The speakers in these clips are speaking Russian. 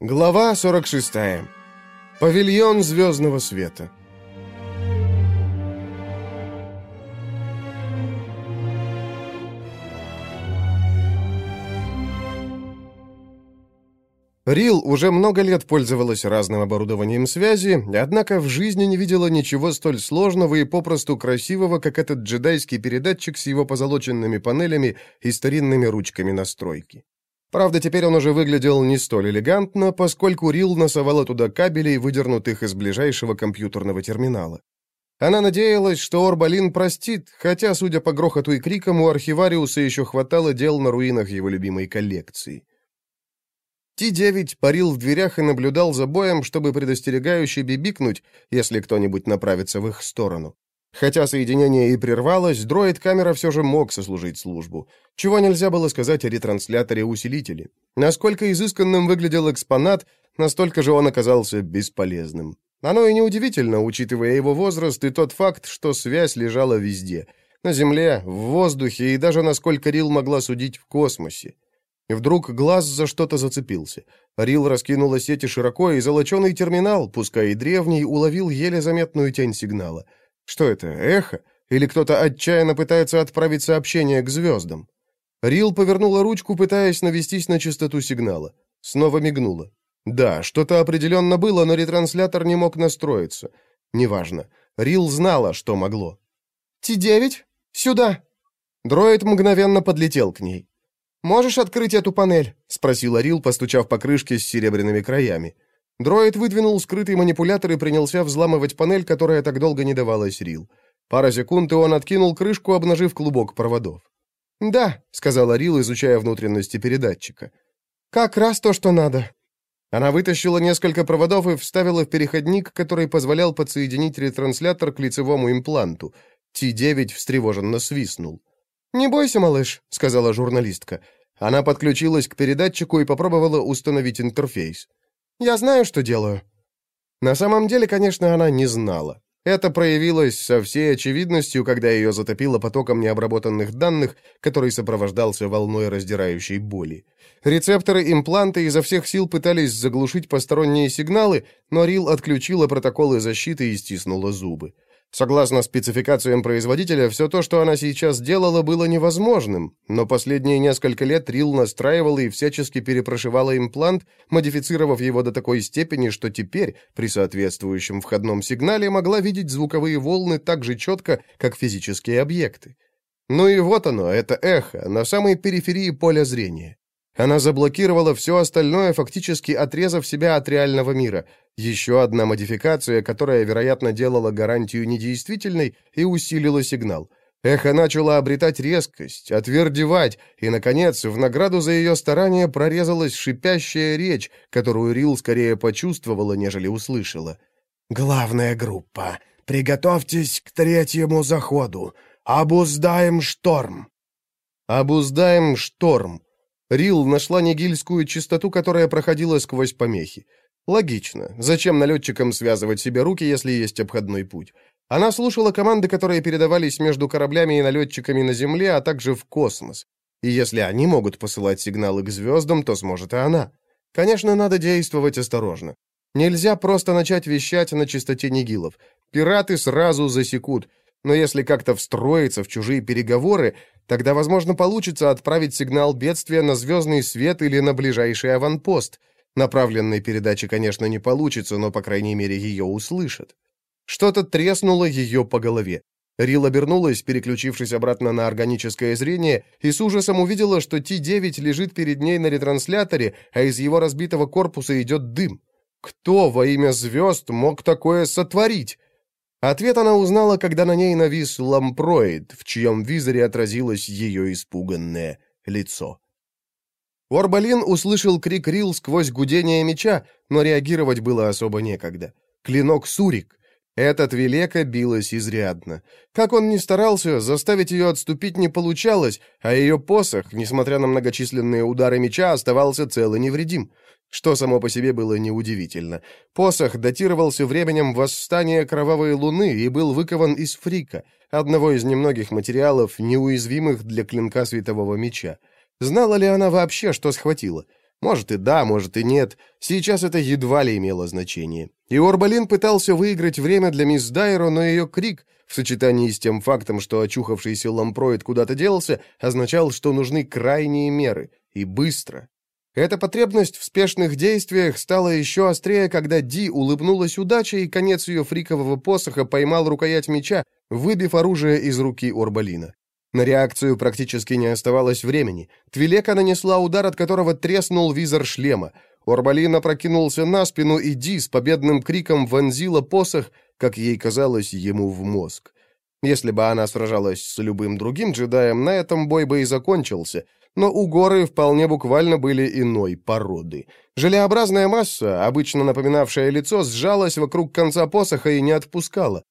Глава 46. Павильон звездного света. Рил уже много лет пользовалась разным оборудованием связи, однако в жизни не видела ничего столь сложного и попросту красивого, как этот джедайский передатчик с его позолоченными панелями и старинными ручками настройки. Правда, теперь он уже выглядел не столь элегантно, поскольку Рил носовала туда кабелей, выдернутых из ближайшего компьютерного терминала. Она надеялась, что Орбалин простит, хотя, судя по грохоту и крикам, у архивариуса еще хватало дел на руинах его любимой коллекции. Ти-9 парил в дверях и наблюдал за боем, чтобы предостерегающе бибикнуть, если кто-нибудь направится в их сторону. Хотя соединение и прервалось, дроид-камера все же мог сослужить службу. Чего нельзя было сказать о ретрансляторе-усилителе. Насколько изысканным выглядел экспонат, настолько же он оказался бесполезным. Оно и неудивительно, учитывая его возраст и тот факт, что связь лежала везде. На Земле, в воздухе и даже, насколько Рил могла судить, в космосе. И вдруг глаз за что-то зацепился. Рил раскинула сети широко, и золоченый терминал, пускай и древний, уловил еле заметную тень сигнала — что это, эхо? Или кто-то отчаянно пытается отправить сообщение к звездам? Рил повернула ручку, пытаясь навестись на частоту сигнала. Снова мигнула. Да, что-то определенно было, но ретранслятор не мог настроиться. Неважно. Рил знала, что могло. «Ти-9? Сюда!» Дроид мгновенно подлетел к ней. «Можешь открыть эту панель?» — спросила Рил, постучав по крышке с серебряными краями. Дроид выдвинул скрытый манипулятор и принялся взламывать панель, которая так долго не давалась Рил. Пара секунд, и он откинул крышку, обнажив клубок проводов. «Да», — сказала Рил, изучая внутренности передатчика. «Как раз то, что надо». Она вытащила несколько проводов и вставила в переходник, который позволял подсоединить ретранслятор к лицевому импланту. Ти-9 встревоженно свистнул. «Не бойся, малыш», — сказала журналистка. Она подключилась к передатчику и попробовала установить интерфейс. Я знаю, что делаю». На самом деле, конечно, она не знала. Это проявилось со всей очевидностью, когда ее затопило потоком необработанных данных, который сопровождался волной раздирающей боли. Рецепторы импланта изо всех сил пытались заглушить посторонние сигналы, но Рил отключила протоколы защиты и стиснула зубы. Согласно спецификациям производителя, все то, что она сейчас делала, было невозможным, но последние несколько лет Рил настраивала и всячески перепрошивала имплант, модифицировав его до такой степени, что теперь, при соответствующем входном сигнале, могла видеть звуковые волны так же четко, как физические объекты. Ну и вот оно, это эхо, на самой периферии поля зрения. Она заблокировала все остальное, фактически отрезав себя от реального мира. Еще одна модификация, которая, вероятно, делала гарантию недействительной и усилила сигнал. Эхо начало обретать резкость, отвердевать, и, наконец, в награду за ее старания прорезалась шипящая речь, которую Рил скорее почувствовала, нежели услышала. «Главная группа, приготовьтесь к третьему заходу. Обуздаем шторм!» «Обуздаем шторм!» Рил нашла нигильскую частоту, которая проходила сквозь помехи. Логично. Зачем налетчикам связывать себе руки, если есть обходной путь? Она слушала команды, которые передавались между кораблями и налетчиками на Земле, а также в космос. И если они могут посылать сигналы к звездам, то сможет и она. Конечно, надо действовать осторожно. Нельзя просто начать вещать на частоте нигилов. Пираты сразу засекут. Но если как-то встроиться в чужие переговоры, Тогда, возможно, получится отправить сигнал бедствия на звездный свет или на ближайший аванпост. Направленной передачи, конечно, не получится, но, по крайней мере, ее услышат. Что-то треснуло ее по голове. Рил обернулась, переключившись обратно на органическое зрение, и с ужасом увидела, что Ти-9 лежит перед ней на ретрансляторе, а из его разбитого корпуса идет дым. Кто во имя звезд мог такое сотворить? Ответ она узнала, когда на ней навис лампроид, в чьем визоре отразилось ее испуганное лицо. Орбалин услышал крик Рил сквозь гудение меча, но реагировать было особо некогда. Клинок Сурик. Этот Велека билась изрядно. Как он ни старался, заставить ее отступить не получалось, а ее посох, несмотря на многочисленные удары меча, оставался цел и невредим что само по себе было неудивительно. Посох датировался временем восстания Кровавой Луны и был выкован из фрика, одного из немногих материалов, неуязвимых для клинка Светового Меча. Знала ли она вообще, что схватила? Может и да, может и нет. Сейчас это едва ли имело значение. И Орбалин пытался выиграть время для мисс Дайро, но ее крик, в сочетании с тем фактом, что очухавшийся лампроид куда-то делся, означал, что нужны крайние меры. И быстро. Эта потребность в спешных действиях стала еще острее, когда Ди улыбнулась удачей, и конец ее фрикового посоха поймал рукоять меча, выбив оружие из руки Орбалина. На реакцию практически не оставалось времени. Твилека нанесла удар, от которого треснул визор шлема. Орбалин опрокинулся на спину, и Ди с победным криком вонзила посох, как ей казалось, ему в мозг. Если бы она сражалась с любым другим джедаем, на этом бой бы и закончился, но у горы вполне буквально были иной породы. Желеобразная масса, обычно напоминавшая лицо, сжалась вокруг конца посоха и не отпускала.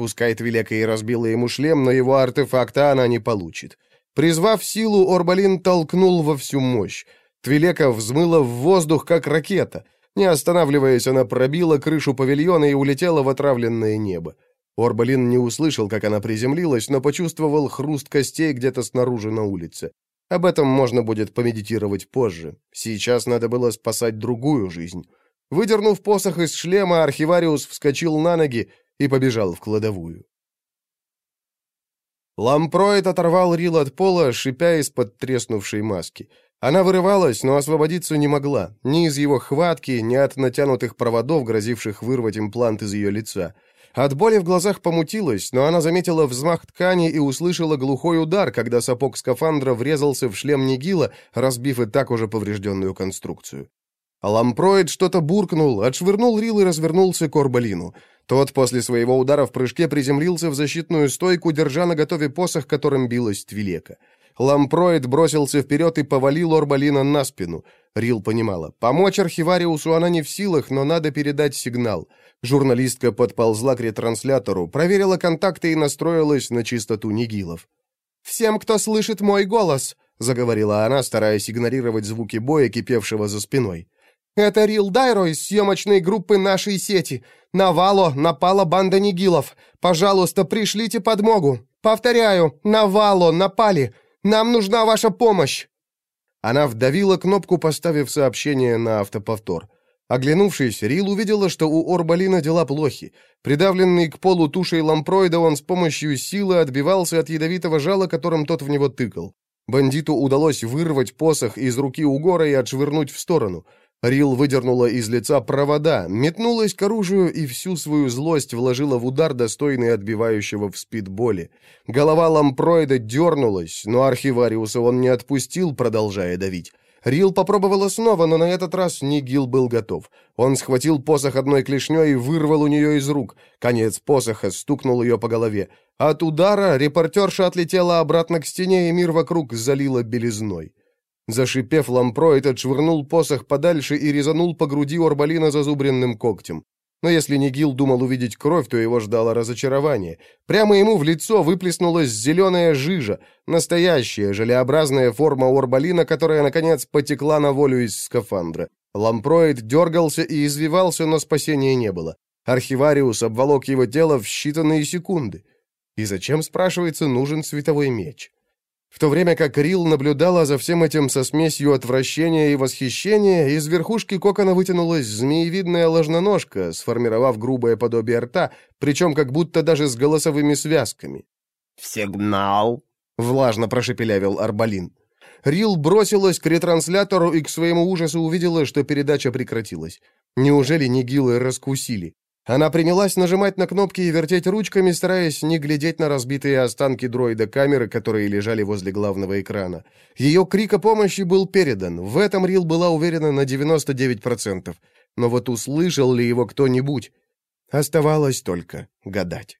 Пускай Твилека и разбила ему шлем, но его артефакта она не получит. Призвав силу, Орбалин толкнул во всю мощь. Твилека взмыла в воздух, как ракета. Не останавливаясь, она пробила крышу павильона и улетела в отравленное небо. Орбалин не услышал, как она приземлилась, но почувствовал хруст костей где-то снаружи на улице. Об этом можно будет помедитировать позже. Сейчас надо было спасать другую жизнь. Выдернув посох из шлема, архивариус вскочил на ноги и побежал в кладовую. Лампроид оторвал Рил от пола, шипя из-под треснувшей маски. Она вырывалась, но освободиться не могла, ни из его хватки, ни от натянутых проводов, грозивших вырвать имплант из ее лица. От боли в глазах помутилась, но она заметила взмах ткани и услышала глухой удар, когда сапог скафандра врезался в шлем Нигила, разбив и так уже поврежденную конструкцию. Лампроид что-то буркнул, отшвырнул Рил и развернулся к Орбалину. Тот после своего удара в прыжке приземлился в защитную стойку, держа на готове посох, которым билась Твилека. Лампроид бросился вперед и повалил Орбалина на спину. Рил понимала. Помочь архивариусу она не в силах, но надо передать сигнал. Журналистка подползла к ретранслятору, проверила контакты и настроилась на чистоту Нигилов. «Всем, кто слышит мой голос», — заговорила она, стараясь игнорировать звуки боя, кипевшего за спиной. «Это Рил Дайро из съемочной группы нашей сети. На Вало напала банда нигилов. Пожалуйста, пришлите подмогу. Повторяю, на Вало напали. Нам нужна ваша помощь!» Она вдавила кнопку, поставив сообщение на автоповтор. Оглянувшись, Рил увидела, что у Орбалина дела плохи. Придавленный к полу тушей лампроида, он с помощью силы отбивался от ядовитого жала, которым тот в него тыкал. Бандиту удалось вырвать посох из руки Угора и отшвырнуть в сторону. Рил выдернула из лица провода, метнулась к оружию и всю свою злость вложила в удар, достойный отбивающего в спид боли. Голова лампроида дернулась, но архивариуса он не отпустил, продолжая давить. Рил попробовала снова, но на этот раз Нигил был готов. Он схватил посох одной клешней и вырвал у нее из рук. Конец посоха стукнул ее по голове. От удара репортерша отлетела обратно к стене, и мир вокруг залила белизной. Зашипев, лампроид отшвырнул посох подальше и резанул по груди Орбалина зазубренным когтем. Но если Нигил думал увидеть кровь, то его ждало разочарование. Прямо ему в лицо выплеснулась зеленая жижа, настоящая желеобразная форма Орбалина, которая, наконец, потекла на волю из скафандра. Лампроид дергался и извивался, но спасения не было. Архивариус обволок его тело в считанные секунды. И зачем, спрашивается, нужен световой меч? В то время как Рил наблюдала за всем этим со смесью отвращения и восхищения, из верхушки кокона вытянулась змеевидная ложноножка, сформировав грубое подобие рта, причем как будто даже с голосовыми связками. «Сигнал!» — влажно прошепелявил Арбалин. Рил бросилась к ретранслятору и к своему ужасу увидела, что передача прекратилась. Неужели Нигилы раскусили? Она принялась нажимать на кнопки и вертеть ручками, стараясь не глядеть на разбитые останки дроида камеры, которые лежали возле главного экрана. Ее крик о помощи был передан. В этом Рил была уверена на 99%. Но вот услышал ли его кто-нибудь? Оставалось только гадать.